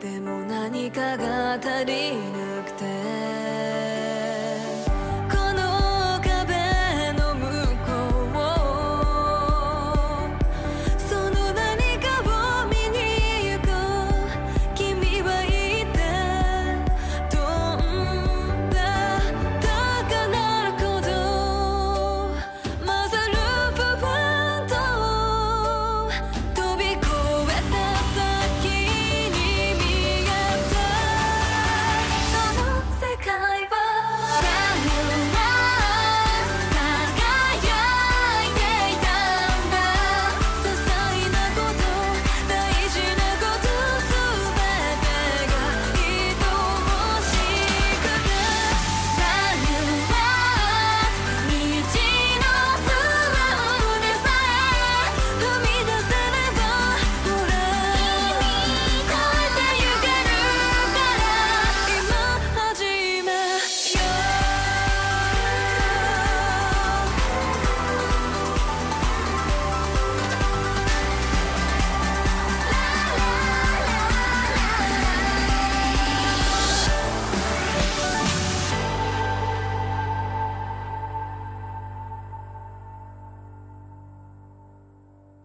でも何かが足りなくて